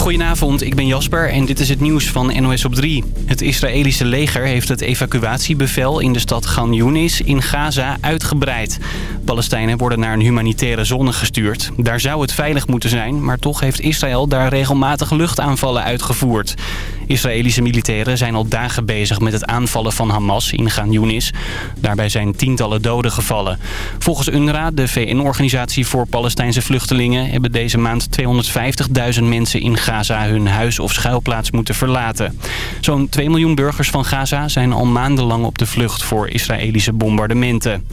Goedenavond, ik ben Jasper en dit is het nieuws van NOS op 3. Het Israëlische leger heeft het evacuatiebevel in de stad Gan Yunis in Gaza uitgebreid. Palestijnen worden naar een humanitaire zone gestuurd. Daar zou het veilig moeten zijn, maar toch heeft Israël daar regelmatig luchtaanvallen uitgevoerd. Israëlische militairen zijn al dagen bezig met het aanvallen van Hamas in Gan Yunis. Daarbij zijn tientallen doden gevallen. Volgens UNRWA, de VN-organisatie voor Palestijnse vluchtelingen... hebben deze maand 250.000 mensen in Gaza hun huis of schuilplaats moeten verlaten. Zo'n 2 miljoen burgers van Gaza zijn al maandenlang op de vlucht voor Israëlische bombardementen.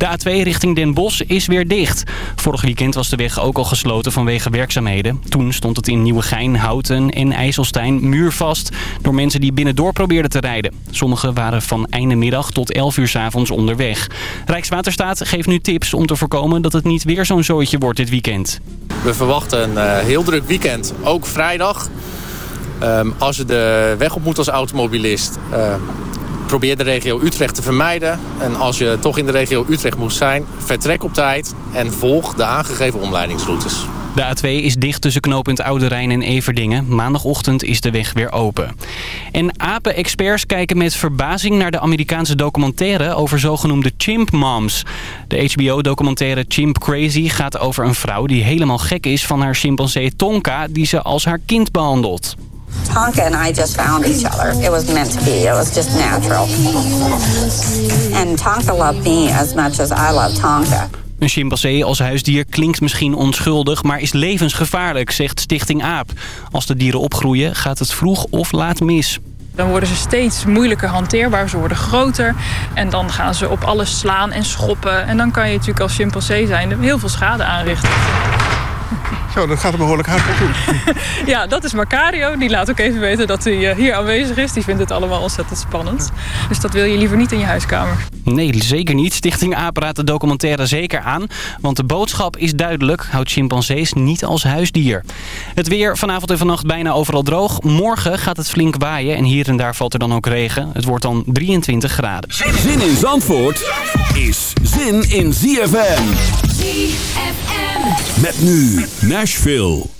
De A2 richting Den Bosch is weer dicht. Vorig weekend was de weg ook al gesloten vanwege werkzaamheden. Toen stond het in Nieuwegein, Houten en IJsselstein muurvast... door mensen die binnendoor probeerden te rijden. Sommigen waren van einde middag tot 11 uur s avonds onderweg. Rijkswaterstaat geeft nu tips om te voorkomen dat het niet weer zo'n zooitje wordt dit weekend. We verwachten een uh, heel druk weekend, ook vrijdag. Um, als je de weg op moet als automobilist... Uh, probeer de regio Utrecht te vermijden. En als je toch in de regio Utrecht moet zijn, vertrek op tijd en volg de aangegeven omleidingsroutes. De A2 is dicht tussen knooppunt Oude Rijn en Everdingen. Maandagochtend is de weg weer open. En apen-experts kijken met verbazing naar de Amerikaanse documentaire over zogenoemde chimp moms. De HBO-documentaire Chimp Crazy gaat over een vrouw die helemaal gek is van haar chimpansee Tonka... die ze als haar kind behandelt. Tonka and I just found each other. It was meant to be. It was just natural. And Tonka loved me as much as I love Tonka. Een chimpansee als huisdier klinkt misschien onschuldig, maar is levensgevaarlijk, zegt Stichting AAP. Als de dieren opgroeien, gaat het vroeg of laat mis. Dan worden ze steeds moeilijker hanteerbaar, ze worden groter. En dan gaan ze op alles slaan en schoppen. En dan kan je natuurlijk als chimpansee zijn heel veel schade aanrichten. Zo, dat gaat er behoorlijk hard op doen. ja, dat is Macario. Die laat ook even weten dat hij hier aanwezig is. Die vindt het allemaal ontzettend spannend. Dus dat wil je liever niet in je huiskamer. Nee, zeker niet. Stichting AAP raadt de documentaire zeker aan. Want de boodschap is duidelijk. Houd chimpansees niet als huisdier. Het weer vanavond en vannacht bijna overal droog. Morgen gaat het flink waaien. En hier en daar valt er dan ook regen. Het wordt dan 23 graden. Zin in Zandvoort is zin in ZFM. Met nu Nashville.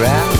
Crowd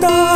cantar.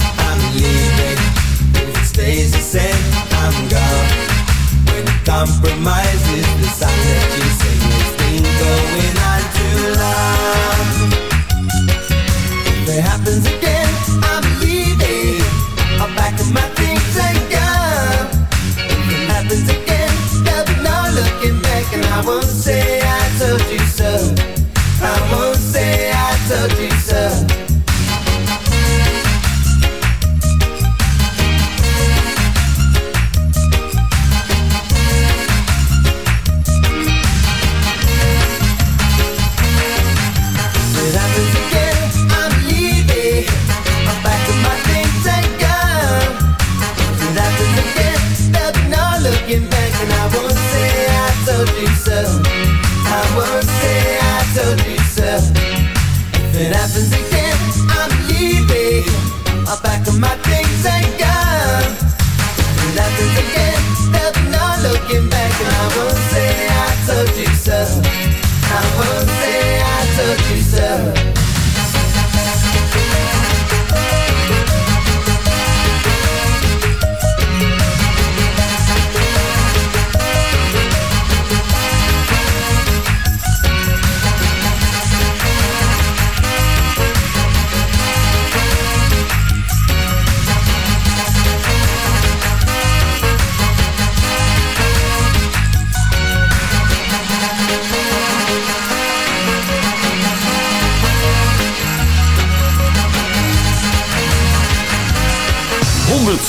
compromise is the song that it's been going on too long. If it happens again, I'm leaving. I'll pack up my things and go. If it happens again, there'll be no looking back, and I won't say I told you so.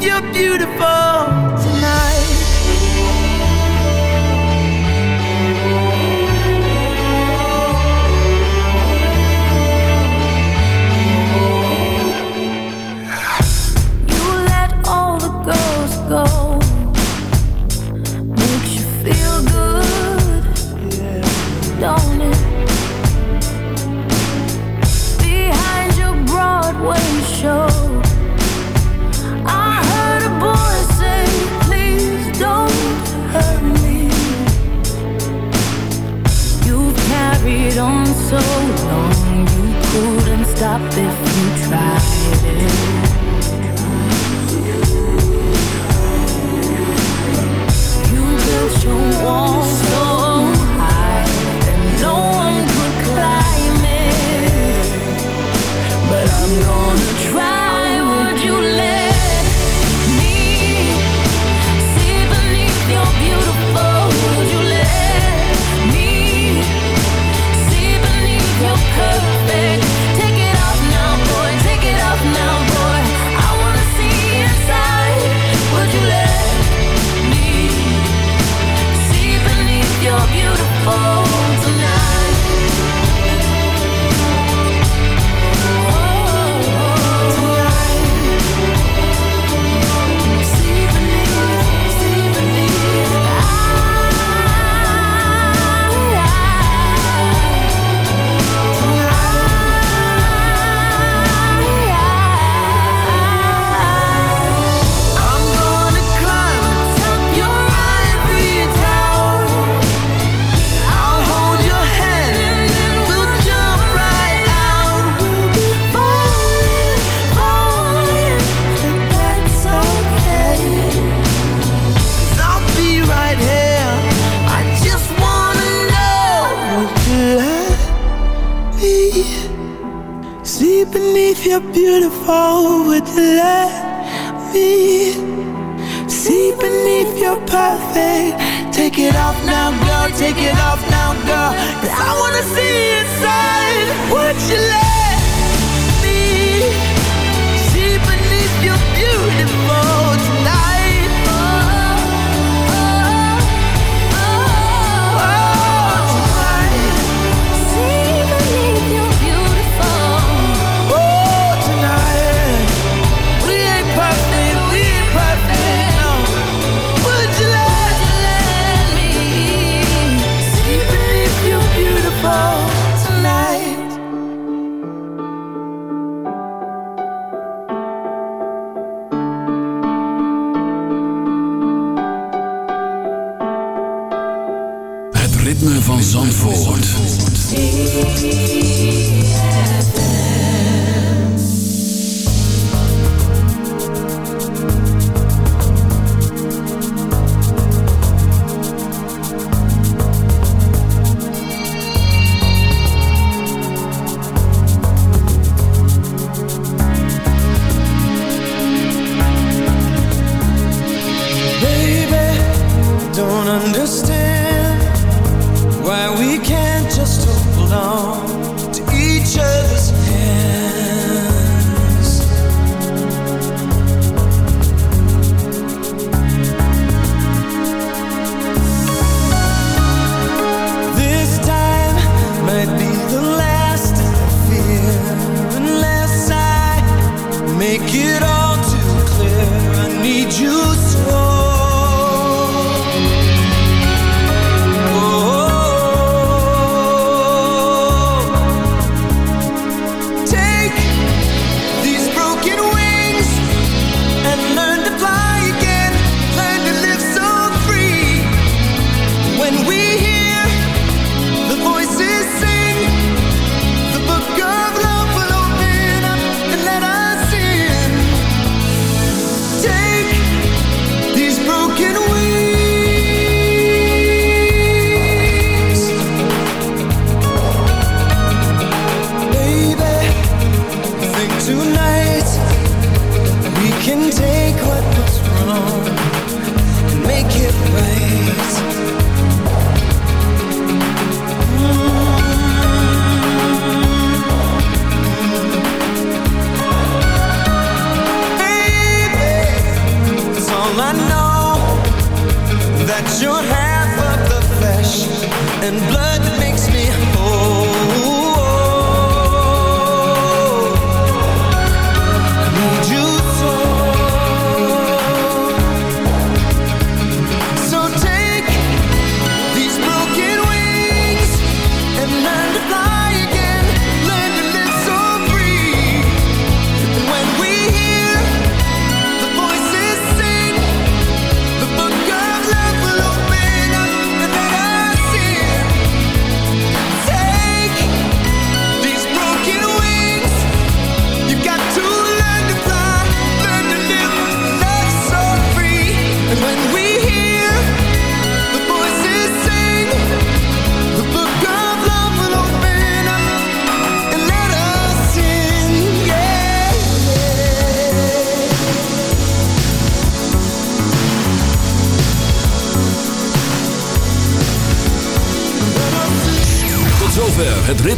you're beautiful. stop if you tried it.